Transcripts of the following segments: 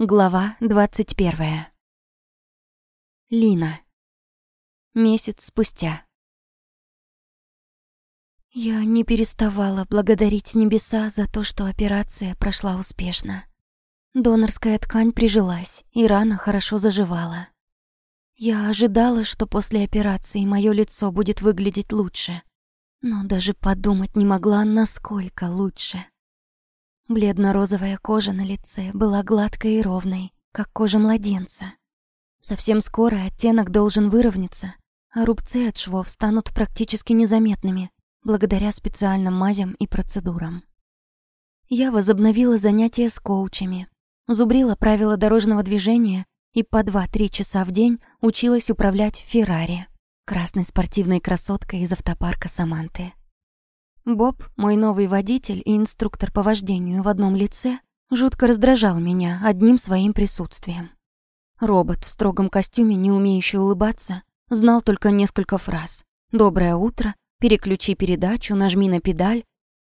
Глава двадцать первая. Лина. Месяц спустя. Я не переставала благодарить небеса за то, что операция прошла успешно. Донорская ткань прижилась, и рана хорошо заживала. Я ожидала, что после операции мое лицо будет выглядеть лучше, но даже подумать не могла, насколько лучше. Бледно-розовая кожа на лице была гладкой и ровной, как кожа младенца. Совсем скоро оттенок должен выровняться, а рубцы от швов станут практически незаметными, благодаря специальным мазям и процедурам. Я возобновила занятия с коучами, зубрила правила дорожного движения и по 2-3 часа в день училась управлять Феррари, красной спортивной красоткой из автопарка Саманты. Боб, мой новый водитель и инструктор по вождению в одном лице, жутко раздражал меня одним своим присутствием. Робот в строгом костюме, не умеющий улыбаться, знал только несколько фраз. «Доброе утро», «Переключи передачу», «Нажми на педаль»,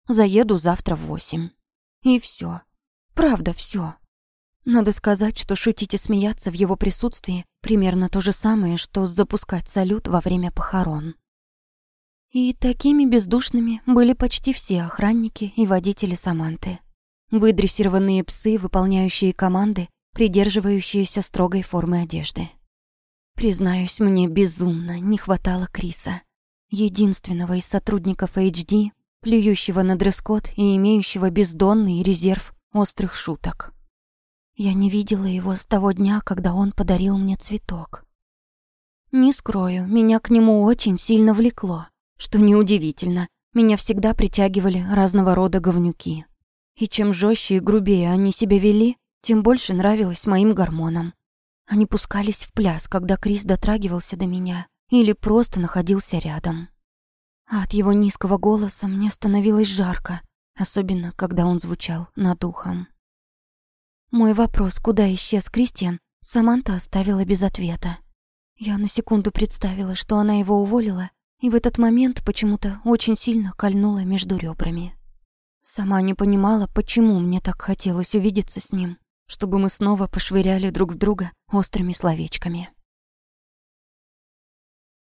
«Заеду завтра в восемь». И все. Правда, все. Надо сказать, что шутить и смеяться в его присутствии примерно то же самое, что запускать салют во время похорон. И такими бездушными были почти все охранники и водители Саманты. Выдрессированные псы, выполняющие команды, придерживающиеся строгой формы одежды. Признаюсь, мне безумно не хватало Криса, единственного из сотрудников HD, плюющего на дресс-код и имеющего бездонный резерв острых шуток. Я не видела его с того дня, когда он подарил мне цветок. Не скрою, меня к нему очень сильно влекло. Что неудивительно, меня всегда притягивали разного рода говнюки. И чем жестче и грубее они себя вели, тем больше нравилось моим гормонам. Они пускались в пляс, когда Крис дотрагивался до меня или просто находился рядом. А от его низкого голоса мне становилось жарко, особенно когда он звучал над ухом. Мой вопрос, куда исчез Кристиан, Саманта оставила без ответа. Я на секунду представила, что она его уволила и в этот момент почему-то очень сильно кольнула между ребрами. Сама не понимала, почему мне так хотелось увидеться с ним, чтобы мы снова пошвыряли друг в друга острыми словечками.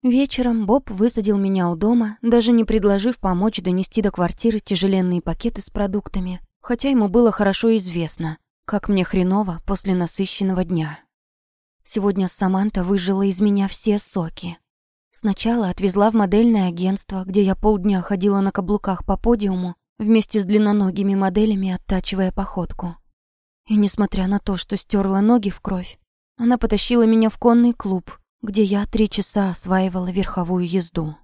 Вечером Боб высадил меня у дома, даже не предложив помочь донести до квартиры тяжеленные пакеты с продуктами, хотя ему было хорошо известно, как мне хреново после насыщенного дня. Сегодня Саманта выжила из меня все соки, Сначала отвезла в модельное агентство, где я полдня ходила на каблуках по подиуму вместе с длинноногими моделями, оттачивая походку. И несмотря на то, что стерла ноги в кровь, она потащила меня в конный клуб, где я три часа осваивала верховую езду.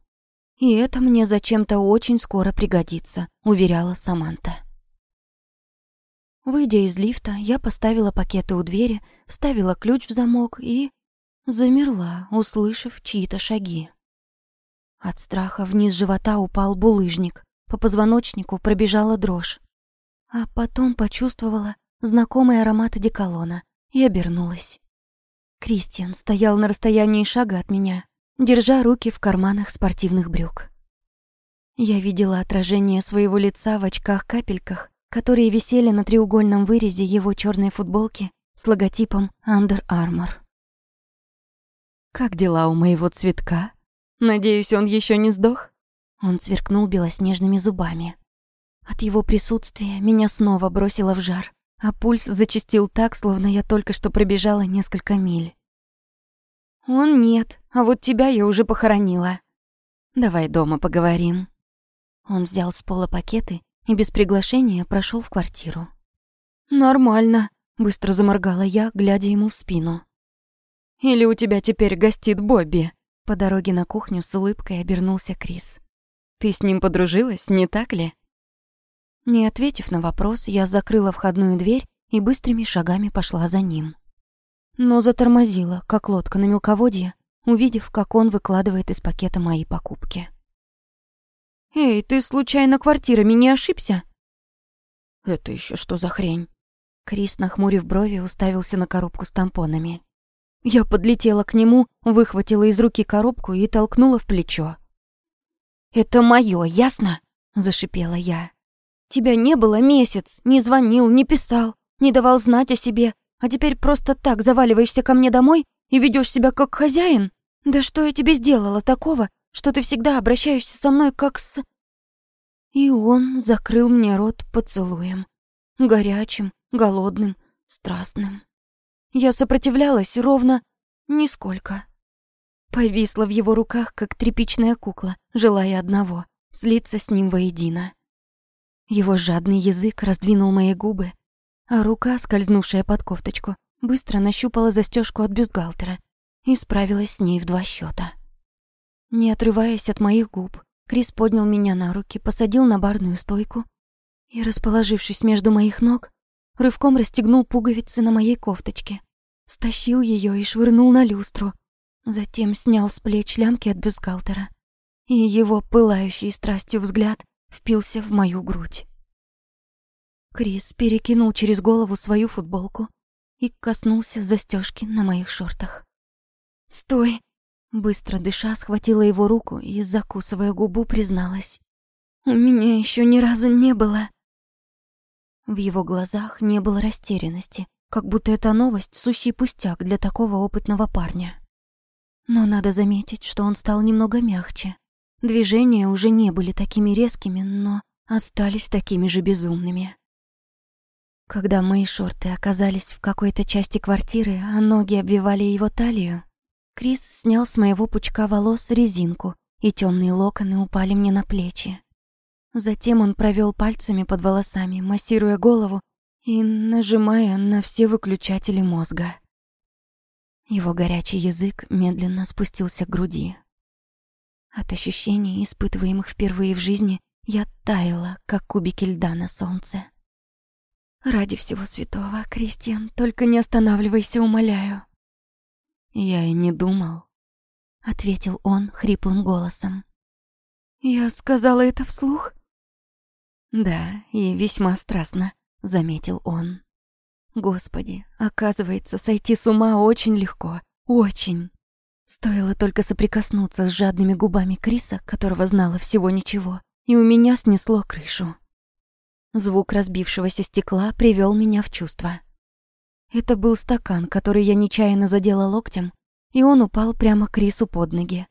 И это мне зачем-то очень скоро пригодится, уверяла Саманта. Выйдя из лифта, я поставила пакеты у двери, вставила ключ в замок и Замерла, услышав чьи-то шаги. От страха вниз живота упал булыжник, по позвоночнику пробежала дрожь. А потом почувствовала знакомый аромат одеколона и обернулась. Кристиан стоял на расстоянии шага от меня, держа руки в карманах спортивных брюк. Я видела отражение своего лица в очках-капельках, которые висели на треугольном вырезе его черной футболки с логотипом Under Armour. «Как дела у моего цветка? Надеюсь, он еще не сдох?» Он сверкнул белоснежными зубами. От его присутствия меня снова бросило в жар, а пульс зачастил так, словно я только что пробежала несколько миль. «Он нет, а вот тебя я уже похоронила. Давай дома поговорим». Он взял с пола пакеты и без приглашения прошел в квартиру. «Нормально», — быстро заморгала я, глядя ему в спину. Или у тебя теперь гостит Бобби?» По дороге на кухню с улыбкой обернулся Крис. «Ты с ним подружилась, не так ли?» Не ответив на вопрос, я закрыла входную дверь и быстрыми шагами пошла за ним. Но затормозила, как лодка на мелководье, увидев, как он выкладывает из пакета мои покупки. «Эй, ты случайно квартирами не ошибся?» «Это еще что за хрень?» Крис, нахмурив брови, уставился на коробку с тампонами. Я подлетела к нему, выхватила из руки коробку и толкнула в плечо. «Это моё, ясно?» – зашипела я. «Тебя не было месяц, не звонил, не писал, не давал знать о себе. а теперь просто так заваливаешься ко мне домой и ведешь себя как хозяин? Да что я тебе сделала такого, что ты всегда обращаешься со мной как с...» И он закрыл мне рот поцелуем. Горячим, голодным, страстным. Я сопротивлялась ровно нисколько. Повисла в его руках, как тряпичная кукла, желая одного — слиться с ним воедино. Его жадный язык раздвинул мои губы, а рука, скользнувшая под кофточку, быстро нащупала застежку от бюстгальтера и справилась с ней в два счета. Не отрываясь от моих губ, Крис поднял меня на руки, посадил на барную стойку и, расположившись между моих ног, рывком расстегнул пуговицы на моей кофточке, стащил ее и швырнул на люстру, затем снял с плеч лямки от бюстгальтера, и его пылающий страстью взгляд впился в мою грудь. Крис перекинул через голову свою футболку и коснулся застежки на моих шортах. «Стой!» Быстро дыша, схватила его руку и, закусывая губу, призналась. «У меня еще ни разу не было...» В его глазах не было растерянности, как будто эта новость — сущий пустяк для такого опытного парня. Но надо заметить, что он стал немного мягче. Движения уже не были такими резкими, но остались такими же безумными. Когда мои шорты оказались в какой-то части квартиры, а ноги обвивали его талию, Крис снял с моего пучка волос резинку, и темные локоны упали мне на плечи. Затем он провел пальцами под волосами, массируя голову и нажимая на все выключатели мозга. Его горячий язык медленно спустился к груди. От ощущений, испытываемых впервые в жизни, я таяла, как кубики льда на солнце. «Ради всего святого, Кристиан, только не останавливайся, умоляю». «Я и не думал», — ответил он хриплым голосом. «Я сказала это вслух?» «Да, и весьма страстно», — заметил он. «Господи, оказывается, сойти с ума очень легко, очень». Стоило только соприкоснуться с жадными губами Криса, которого знала всего ничего, и у меня снесло крышу. Звук разбившегося стекла привел меня в чувство. Это был стакан, который я нечаянно задела локтем, и он упал прямо Крису под ноги.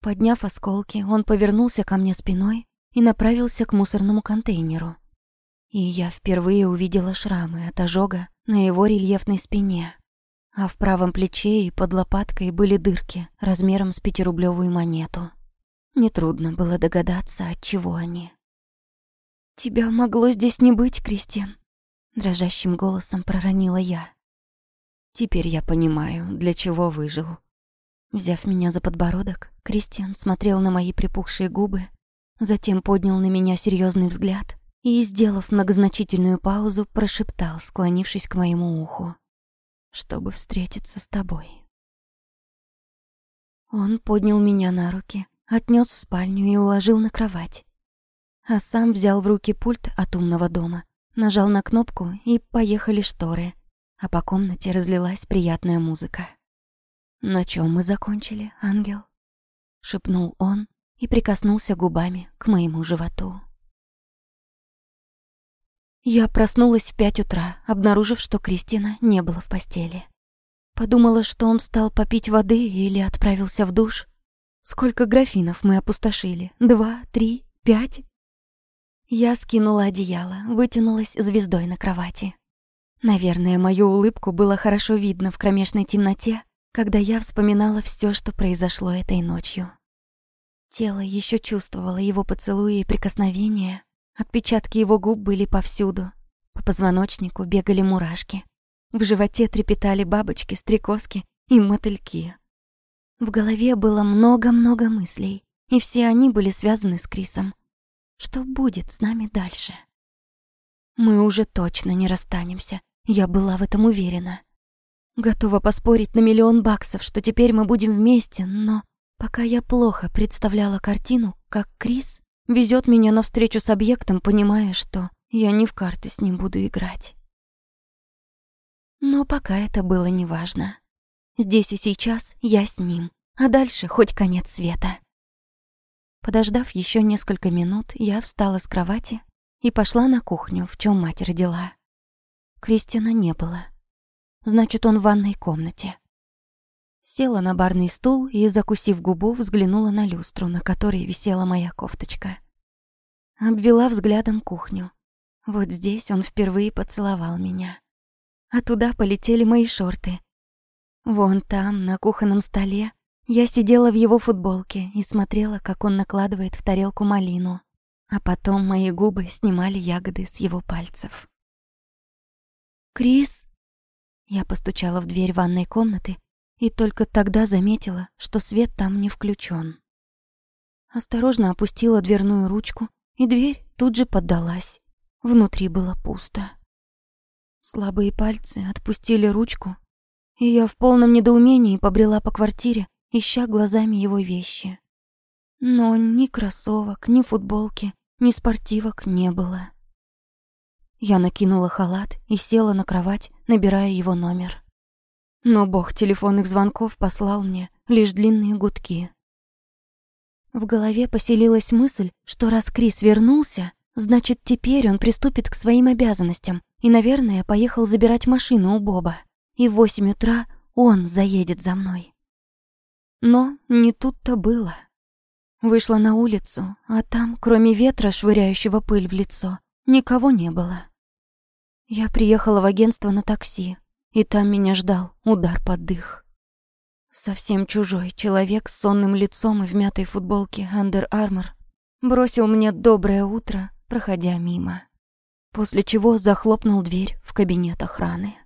Подняв осколки, он повернулся ко мне спиной и направился к мусорному контейнеру. И я впервые увидела шрамы от ожога на его рельефной спине. А в правом плече и под лопаткой были дырки размером с пятирублевую монету. Нетрудно было догадаться, от чего они. «Тебя могло здесь не быть, Кристин», — дрожащим голосом проронила я. «Теперь я понимаю, для чего выжил». Взяв меня за подбородок, Кристиан смотрел на мои припухшие губы, затем поднял на меня серьезный взгляд и, сделав многозначительную паузу, прошептал, склонившись к моему уху, чтобы встретиться с тобой. Он поднял меня на руки, отнес в спальню и уложил на кровать. А сам взял в руки пульт от умного дома, нажал на кнопку и поехали шторы, а по комнате разлилась приятная музыка. «На чем мы закончили, ангел?» — шепнул он и прикоснулся губами к моему животу. Я проснулась в пять утра, обнаружив, что Кристина не было в постели. Подумала, что он стал попить воды или отправился в душ. Сколько графинов мы опустошили? Два, три, пять? Я скинула одеяло, вытянулась звездой на кровати. Наверное, мою улыбку было хорошо видно в кромешной темноте, когда я вспоминала все, что произошло этой ночью. Тело еще чувствовало его поцелуи и прикосновения, Отпечатки его губ были повсюду. По позвоночнику бегали мурашки. В животе трепетали бабочки, стрекозки и мотыльки. В голове было много-много мыслей, и все они были связаны с Крисом. Что будет с нами дальше? Мы уже точно не расстанемся, я была в этом уверена. Готова поспорить на миллион баксов, что теперь мы будем вместе, но пока я плохо представляла картину, как Крис Везет меня навстречу с объектом, понимая, что я не в карты с ним буду играть. Но пока это было неважно. Здесь и сейчас я с ним, а дальше хоть конец света. Подождав еще несколько минут, я встала с кровати и пошла на кухню, в чем мать родила. Кристина не было. значит, он в ванной комнате. Села на барный стул и, закусив губу, взглянула на люстру, на которой висела моя кофточка. Обвела взглядом кухню. Вот здесь он впервые поцеловал меня. А туда полетели мои шорты. Вон там, на кухонном столе, я сидела в его футболке и смотрела, как он накладывает в тарелку малину. А потом мои губы снимали ягоды с его пальцев. «Крис?» Я постучала в дверь ванной комнаты и только тогда заметила, что свет там не включен. Осторожно опустила дверную ручку, и дверь тут же поддалась. Внутри было пусто. Слабые пальцы отпустили ручку, и я в полном недоумении побрела по квартире, ища глазами его вещи. Но ни кроссовок, ни футболки, ни спортивок не было. Я накинула халат и села на кровать, набирая его номер. Но бог телефонных звонков послал мне лишь длинные гудки. В голове поселилась мысль, что раз Крис вернулся, значит, теперь он приступит к своим обязанностям и, наверное, поехал забирать машину у Боба. И в восемь утра он заедет за мной. Но не тут-то было. Вышла на улицу, а там, кроме ветра, швыряющего пыль в лицо, никого не было. Я приехала в агентство на такси, и там меня ждал удар под дых. Совсем чужой человек с сонным лицом и в мятой футболке Under Armour бросил мне доброе утро, проходя мимо. После чего захлопнул дверь в кабинет охраны.